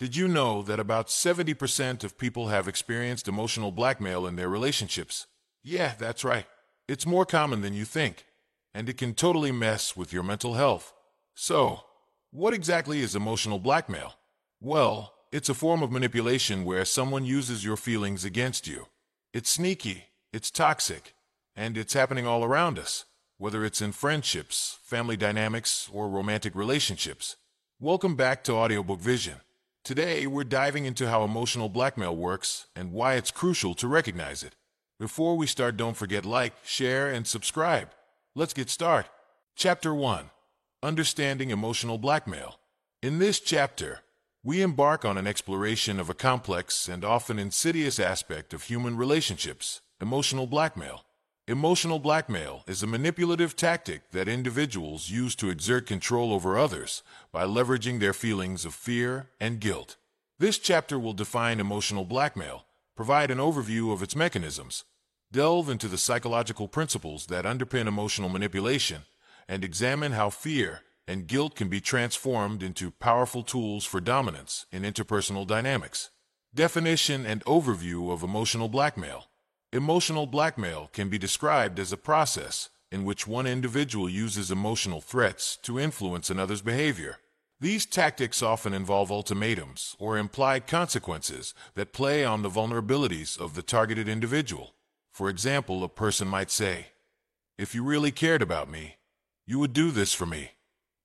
Did you know that about 70% of people have experienced emotional blackmail in their relationships? Yeah, that's right. It's more common than you think, and it can totally mess with your mental health. So, what exactly is emotional blackmail? Well, it's a form of manipulation where someone uses your feelings against you. It's sneaky, it's toxic, and it's happening all around us, whether it's in friendships, family dynamics, or romantic relationships. Welcome back to Audiobook Vision. Today, we're diving into how emotional blackmail works and why it's crucial to recognize it. Before we start, don't forget like, share, and subscribe. Let's get started. Chapter 1 Understanding Emotional Blackmail. In this chapter, we embark on an exploration of a complex and often insidious aspect of human relationships emotional blackmail. Emotional blackmail is a manipulative tactic that individuals use to exert control over others by leveraging their feelings of fear and guilt. This chapter will define emotional blackmail, provide an overview of its mechanisms, delve into the psychological principles that underpin emotional manipulation, and examine how fear and guilt can be transformed into powerful tools for dominance in interpersonal dynamics. Definition and overview of emotional blackmail. Emotional blackmail can be described as a process in which one individual uses emotional threats to influence another's behavior. These tactics often involve ultimatums or implied consequences that play on the vulnerabilities of the targeted individual. For example, a person might say, If you really cared about me, you would do this for me,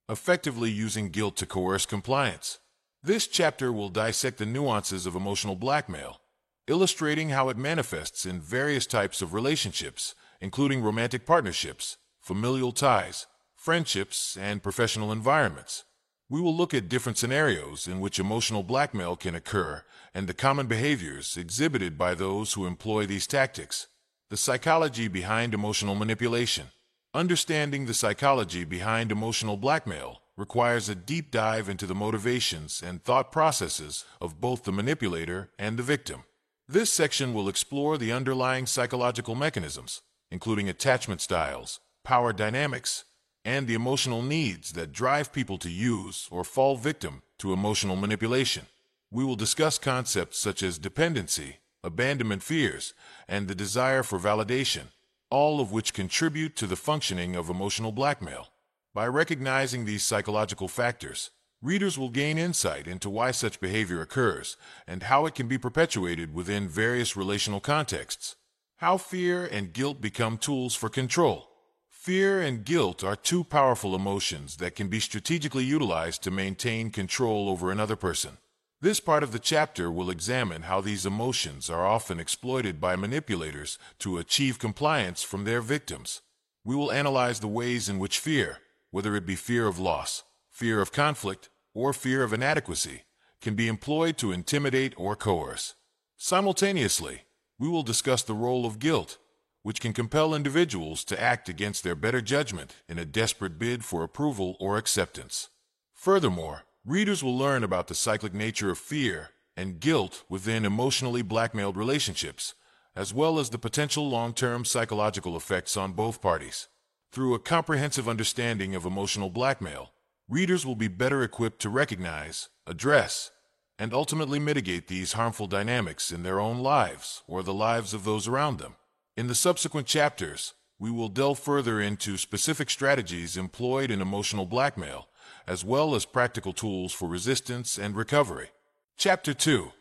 effectively using guilt to coerce compliance. This chapter will dissect the nuances of emotional blackmail, illustrating how it manifests in various types of relationships, including romantic partnerships, familial ties, friendships, and professional environments. We will look at different scenarios in which emotional blackmail can occur and the common behaviors exhibited by those who employ these tactics. The psychology behind emotional manipulation. Understanding the psychology behind emotional blackmail requires a deep dive into the motivations and thought processes of both the manipulator and the victim. This section will explore the underlying psychological mechanisms, including attachment styles, power dynamics, and the emotional needs that drive people to use or fall victim to emotional manipulation. We will discuss concepts such as dependency, abandonment fears, and the desire for validation all of which contribute to the functioning of emotional blackmail. By recognizing these psychological factors, readers will gain insight into why such behavior occurs and how it can be perpetuated within various relational contexts. How fear and guilt become tools for control. Fear and guilt are two powerful emotions that can be strategically utilized to maintain control over another person. This part of the chapter will examine how these emotions are often exploited by manipulators to achieve compliance from their victims. We will analyze the ways in which fear, whether it be fear of loss, fear of conflict, or fear of inadequacy, can be employed to intimidate or coerce. Simultaneously, we will discuss the role of guilt, which can compel individuals to act against their better judgment in a desperate bid for approval or acceptance. Furthermore, Readers will learn about the cyclic nature of fear and guilt within emotionally blackmailed relationships, as well as the potential long-term psychological effects on both parties. Through a comprehensive understanding of emotional blackmail, readers will be better equipped to recognize, address, and ultimately mitigate these harmful dynamics in their own lives or the lives of those around them. In the subsequent chapters, we will delve further into specific strategies employed in emotional blackmail as well as practical tools for resistance and recovery. Chapter 2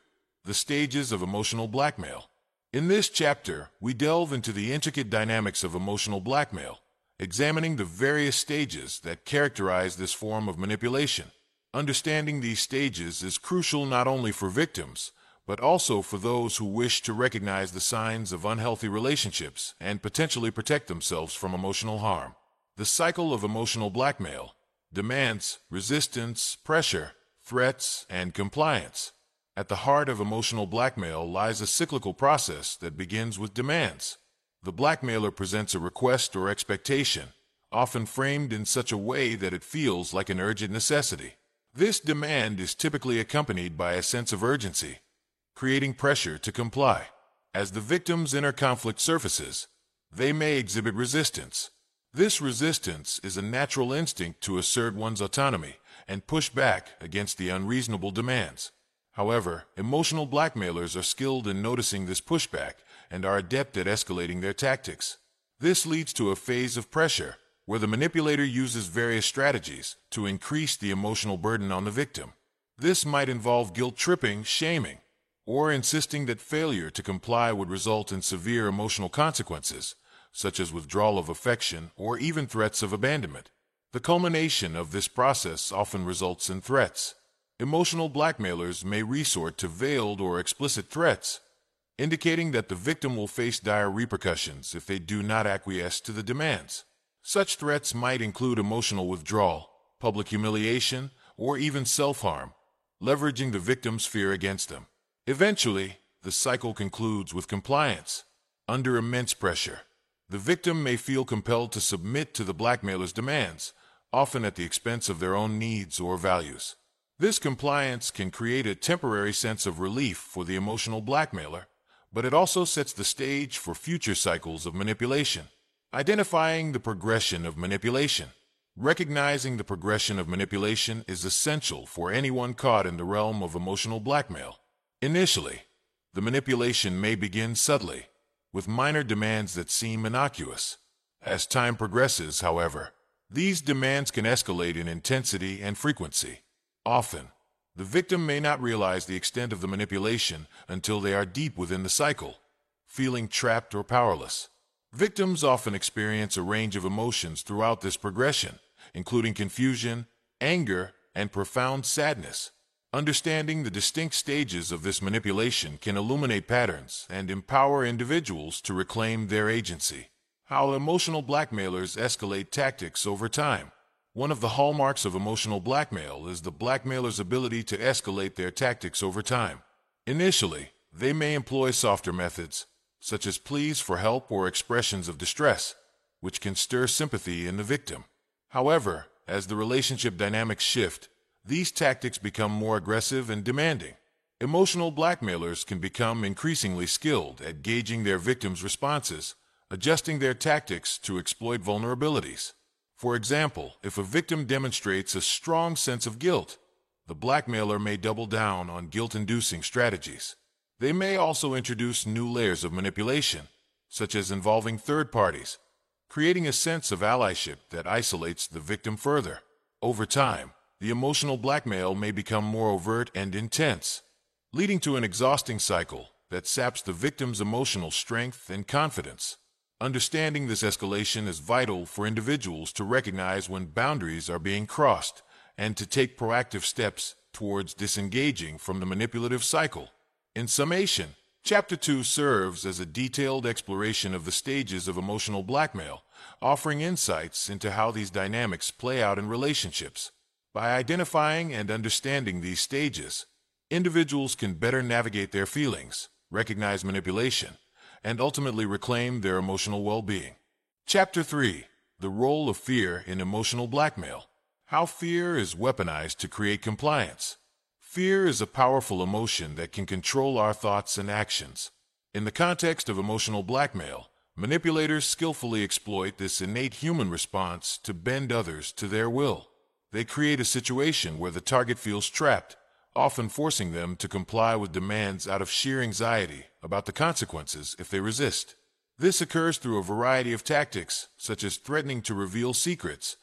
The Stages of Emotional Blackmail. In this chapter, we delve into the intricate dynamics of emotional blackmail, examining the various stages that characterize this form of manipulation. Understanding these stages is crucial not only for victims, but also for those who wish to recognize the signs of unhealthy relationships and potentially protect themselves from emotional harm. The cycle of emotional blackmail demands resistance, pressure, threats, and compliance. At the heart of emotional blackmail lies a cyclical process that begins with demands. The blackmailer presents a request or expectation, often framed in such a way that it feels like an urgent necessity. This demand is typically accompanied by a sense of urgency, creating pressure to comply. As the victim's inner conflict surfaces, they may exhibit resistance, this resistance is a natural instinct to assert one's autonomy and push back against the unreasonable demands. However, emotional blackmailers are skilled in noticing this pushback and are adept at escalating their tactics. This leads to a phase of pressure, where the manipulator uses various strategies to increase the emotional burden on the victim. This might involve guilt tripping, shaming, or insisting that failure to comply would result in severe emotional consequences, such as withdrawal of affection or even threats of abandonment. The culmination of this process often results in threats. Emotional blackmailers may resort to veiled or explicit threats, indicating that the victim will face dire repercussions if they do not acquiesce to the demands. Such threats might include emotional withdrawal, public humiliation, or even self-harm, leveraging the victim's fear against them. Eventually, the cycle concludes with compliance. Under immense pressure, the victim may feel compelled to submit to the blackmailer's demands, often at the expense of their own needs or values. This compliance can create a temporary sense of relief for the emotional blackmailer, but it also sets the stage for future cycles of manipulation. Identifying the progression of manipulation. Recognizing the progression of manipulation is essential for anyone caught in the realm of emotional blackmail. Initially, the manipulation may begin subtly, with minor demands that seem innocuous. As time progresses, however, these demands can escalate in intensity and frequency. Often, the victim may not realize the extent of the manipulation until they are deep within the cycle, feeling trapped or powerless. Victims often experience a range of emotions throughout this progression, including confusion, anger, and profound sadness. Understanding the distinct stages of this manipulation can illuminate patterns and empower individuals to reclaim their agency. How emotional blackmailers escalate tactics over time. One of the hallmarks of emotional blackmail is the blackmailer's ability to escalate their tactics over time. Initially, they may employ softer methods, such as pleas for help or expressions of distress, which can stir sympathy in the victim. However, as the relationship dynamics shift, these tactics become more aggressive and demanding. Emotional blackmailers can become increasingly skilled at gauging their victims' responses adjusting their tactics to exploit vulnerabilities. For example, if a victim demonstrates a strong sense of guilt, the blackmailer may double down on guilt-inducing strategies. They may also introduce new layers of manipulation, such as involving third parties, creating a sense of allyship that isolates the victim further. Over time, the emotional blackmail may become more overt and intense, leading to an exhausting cycle that saps the victim's emotional strength and confidence. Understanding this escalation is vital for individuals to recognize when boundaries are being crossed and to take proactive steps towards disengaging from the manipulative cycle. In summation, Chapter 2 serves as a detailed exploration of the stages of emotional blackmail, offering insights into how these dynamics play out in relationships. By identifying and understanding these stages, individuals can better navigate their feelings, recognize manipulation, and ultimately reclaim their emotional well-being. Chapter 3. The Role of Fear in Emotional Blackmail. How fear is weaponized to create compliance. Fear is a powerful emotion that can control our thoughts and actions. In the context of emotional blackmail, manipulators skillfully exploit this innate human response to bend others to their will. They create a situation where the target feels trapped, often forcing them to comply with demands out of sheer anxiety about the consequences if they resist. This occurs through a variety of tactics, such as threatening to reveal secrets,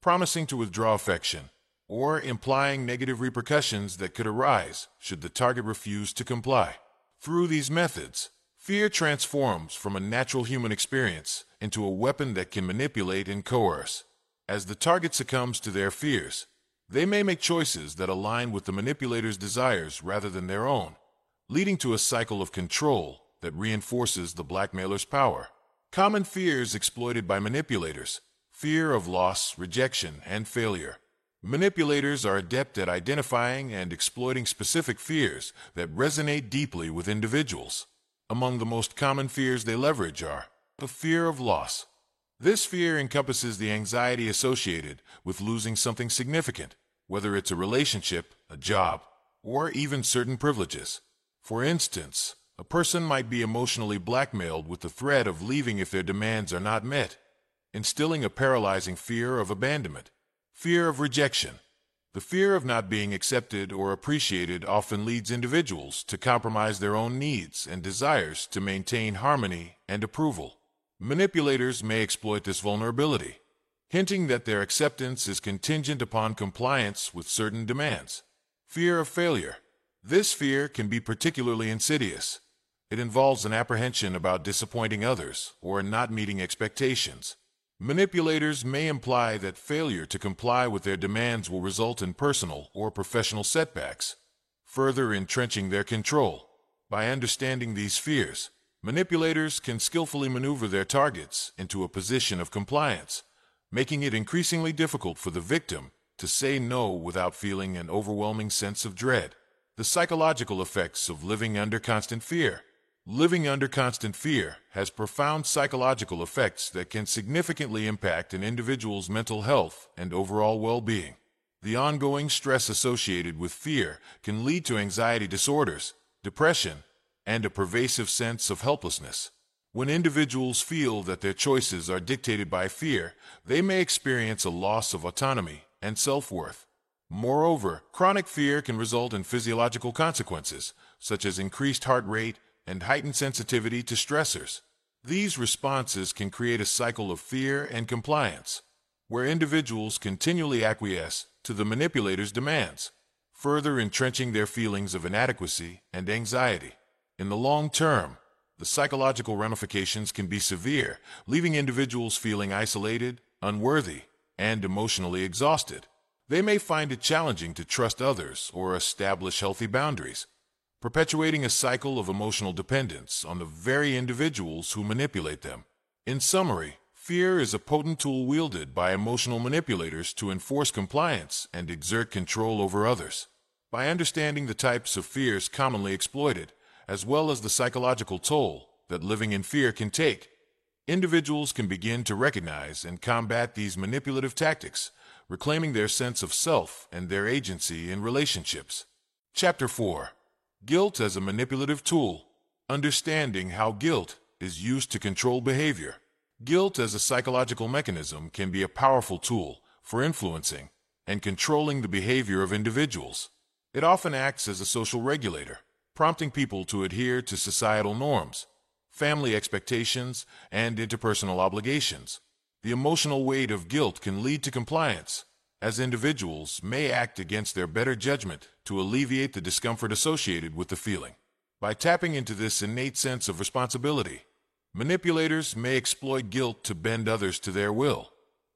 promising to withdraw affection, or implying negative repercussions that could arise should the target refuse to comply. Through these methods, fear transforms from a natural human experience into a weapon that can manipulate and coerce. As the target succumbs to their fears, they may make choices that align with the manipulator's desires rather than their own, leading to a cycle of control that reinforces the blackmailer's power. Common fears exploited by manipulators fear of loss, rejection, and failure. Manipulators are adept at identifying and exploiting specific fears that resonate deeply with individuals. Among the most common fears they leverage are the fear of loss, this fear encompasses the anxiety associated with losing something significant, whether it's a relationship, a job, or even certain privileges. For instance, a person might be emotionally blackmailed with the threat of leaving if their demands are not met, instilling a paralyzing fear of abandonment. Fear of rejection. The fear of not being accepted or appreciated often leads individuals to compromise their own needs and desires to maintain harmony and approval. Manipulators may exploit this vulnerability, hinting that their acceptance is contingent upon compliance with certain demands. Fear of failure. This fear can be particularly insidious. It involves an apprehension about disappointing others or not meeting expectations. Manipulators may imply that failure to comply with their demands will result in personal or professional setbacks, further entrenching their control. By understanding these fears, manipulators can skillfully maneuver their targets into a position of compliance, making it increasingly difficult for the victim to say no without feeling an overwhelming sense of dread. The psychological effects of living under constant fear. Living under constant fear has profound psychological effects that can significantly impact an individual's mental health and overall well-being. The ongoing stress associated with fear can lead to anxiety disorders, depression, and a pervasive sense of helplessness. When individuals feel that their choices are dictated by fear, they may experience a loss of autonomy and self-worth. Moreover, chronic fear can result in physiological consequences, such as increased heart rate, and heightened sensitivity to stressors. These responses can create a cycle of fear and compliance, where individuals continually acquiesce to the manipulator's demands, further entrenching their feelings of inadequacy and anxiety. In the long term, the psychological ramifications can be severe, leaving individuals feeling isolated, unworthy, and emotionally exhausted. They may find it challenging to trust others or establish healthy boundaries, perpetuating a cycle of emotional dependence on the very individuals who manipulate them. In summary, fear is a potent tool wielded by emotional manipulators to enforce compliance and exert control over others. By understanding the types of fears commonly exploited, as well as the psychological toll that living in fear can take, individuals can begin to recognize and combat these manipulative tactics, reclaiming their sense of self and their agency in relationships. Chapter 4 Guilt as a manipulative tool. Understanding how guilt is used to control behavior. Guilt as a psychological mechanism can be a powerful tool for influencing and controlling the behavior of individuals. It often acts as a social regulator, prompting people to adhere to societal norms, family expectations, and interpersonal obligations. The emotional weight of guilt can lead to compliance, as individuals may act against their better judgment to alleviate the discomfort associated with the feeling. By tapping into this innate sense of responsibility, manipulators may exploit guilt to bend others to their will,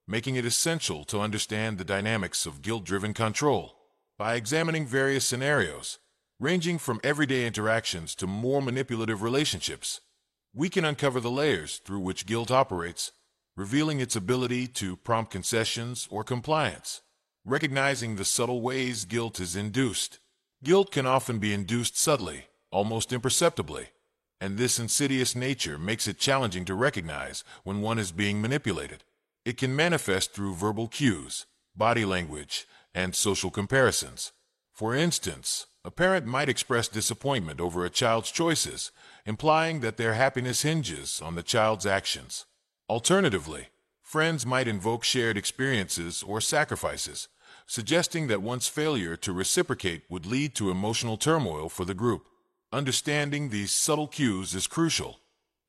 making it essential to understand the dynamics of guilt-driven control. By examining various scenarios, ranging from everyday interactions to more manipulative relationships, we can uncover the layers through which guilt operates revealing its ability to prompt concessions or compliance. Recognizing the subtle ways guilt is induced. Guilt can often be induced subtly, almost imperceptibly, and this insidious nature makes it challenging to recognize when one is being manipulated. It can manifest through verbal cues, body language, and social comparisons. For instance, a parent might express disappointment over a child's choices, implying that their happiness hinges on the child's actions. Alternatively, friends might invoke shared experiences or sacrifices, suggesting that one's failure to reciprocate would lead to emotional turmoil for the group. Understanding these subtle cues is crucial.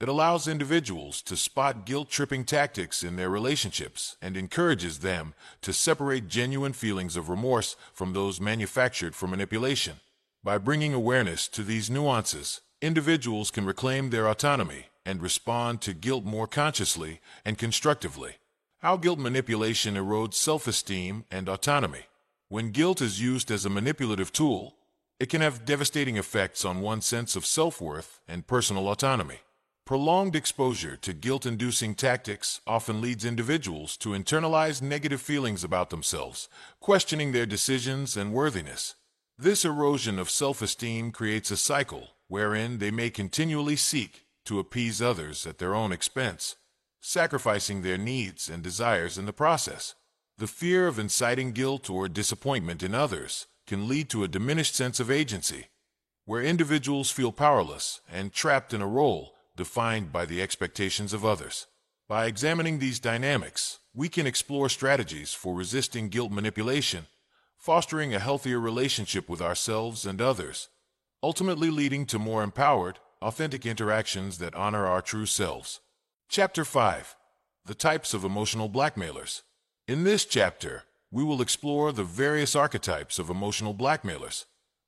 It allows individuals to spot guilt-tripping tactics in their relationships and encourages them to separate genuine feelings of remorse from those manufactured for manipulation. By bringing awareness to these nuances, individuals can reclaim their autonomy and respond to guilt more consciously and constructively. How guilt manipulation erodes self-esteem and autonomy. When guilt is used as a manipulative tool, it can have devastating effects on one's sense of self-worth and personal autonomy. Prolonged exposure to guilt-inducing tactics often leads individuals to internalize negative feelings about themselves, questioning their decisions and worthiness. This erosion of self-esteem creates a cycle wherein they may continually seek to appease others at their own expense, sacrificing their needs and desires in the process. The fear of inciting guilt or disappointment in others can lead to a diminished sense of agency, where individuals feel powerless and trapped in a role defined by the expectations of others. By examining these dynamics, we can explore strategies for resisting guilt manipulation, fostering a healthier relationship with ourselves and others, ultimately leading to more empowered, authentic interactions that honor our true selves. Chapter 5 The Types of Emotional Blackmailers. In this chapter, we will explore the various archetypes of emotional blackmailers,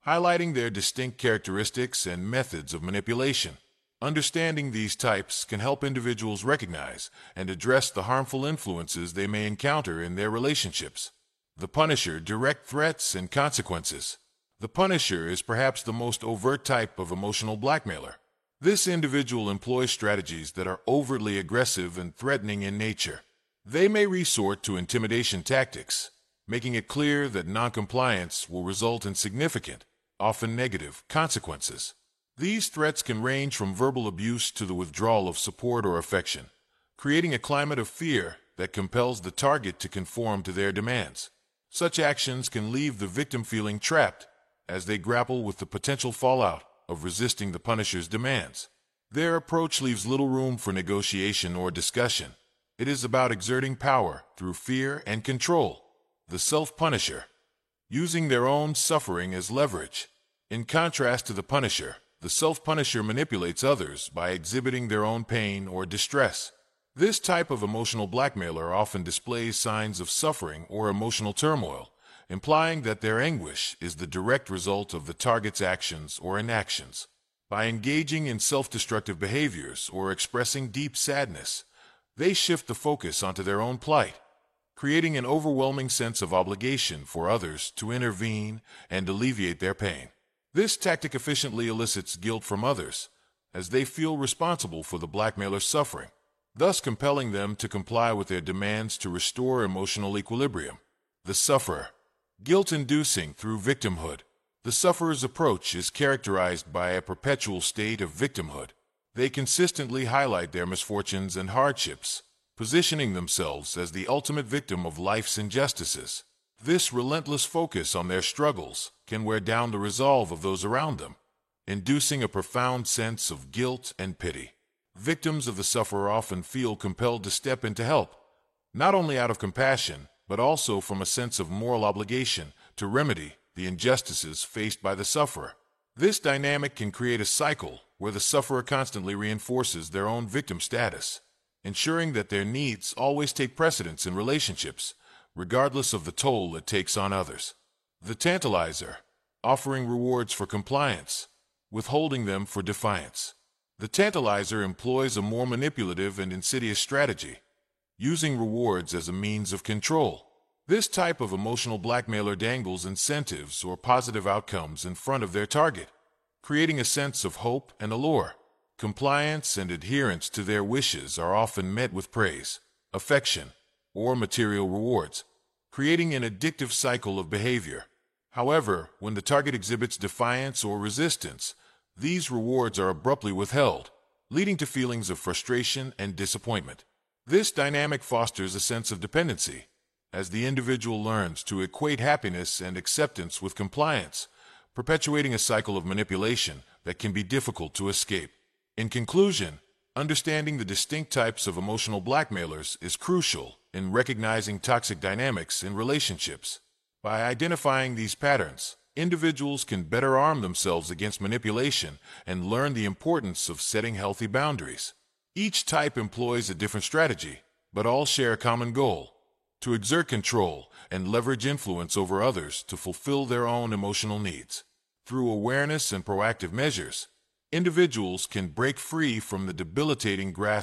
highlighting their distinct characteristics and methods of manipulation. Understanding these types can help individuals recognize and address the harmful influences they may encounter in their relationships. The Punisher direct threats and consequences. The Punisher is perhaps the most overt type of emotional blackmailer. This individual employs strategies that are overtly aggressive and threatening in nature. They may resort to intimidation tactics, making it clear that noncompliance will result in significant, often negative, consequences. These threats can range from verbal abuse to the withdrawal of support or affection, creating a climate of fear that compels the target to conform to their demands. Such actions can leave the victim feeling trapped as they grapple with the potential fallout of resisting the Punisher's demands. Their approach leaves little room for negotiation or discussion. It is about exerting power through fear and control. The Self-Punisher, using their own suffering as leverage. In contrast to the Punisher, the self-punisher manipulates others by exhibiting their own pain or distress. This type of emotional blackmailer often displays signs of suffering or emotional turmoil, implying that their anguish is the direct result of the target's actions or inactions. By engaging in self-destructive behaviors or expressing deep sadness, they shift the focus onto their own plight, creating an overwhelming sense of obligation for others to intervene and alleviate their pain. This tactic efficiently elicits guilt from others, as they feel responsible for the blackmailer's suffering, thus compelling them to comply with their demands to restore emotional equilibrium. The sufferer Guilt-inducing through victimhood. The sufferer's approach is characterized by a perpetual state of victimhood. They consistently highlight their misfortunes and hardships, positioning themselves as the ultimate victim of life's injustices. This relentless focus on their struggles can wear down the resolve of those around them, inducing a profound sense of guilt and pity. Victims of the sufferer often feel compelled to step in to help, not only out of compassion, but also from a sense of moral obligation to remedy the injustices faced by the sufferer. This dynamic can create a cycle where the sufferer constantly reinforces their own victim status, ensuring that their needs always take precedence in relationships, regardless of the toll it takes on others. The tantalizer, offering rewards for compliance, withholding them for defiance. The tantalizer employs a more manipulative and insidious strategy, using rewards as a means of control. This type of emotional blackmailer dangles incentives or positive outcomes in front of their target, creating a sense of hope and allure. Compliance and adherence to their wishes are often met with praise, affection, or material rewards, creating an addictive cycle of behavior. However, when the target exhibits defiance or resistance, these rewards are abruptly withheld, leading to feelings of frustration and disappointment. This dynamic fosters a sense of dependency, as the individual learns to equate happiness and acceptance with compliance, perpetuating a cycle of manipulation that can be difficult to escape. In conclusion, understanding the distinct types of emotional blackmailers is crucial in recognizing toxic dynamics in relationships. By identifying these patterns, individuals can better arm themselves against manipulation and learn the importance of setting healthy boundaries. Each type employs a different strategy, but all share a common goal to exert control and leverage influence over others to fulfill their own emotional needs. Through awareness and proactive measures, individuals can break free from the debilitating grasp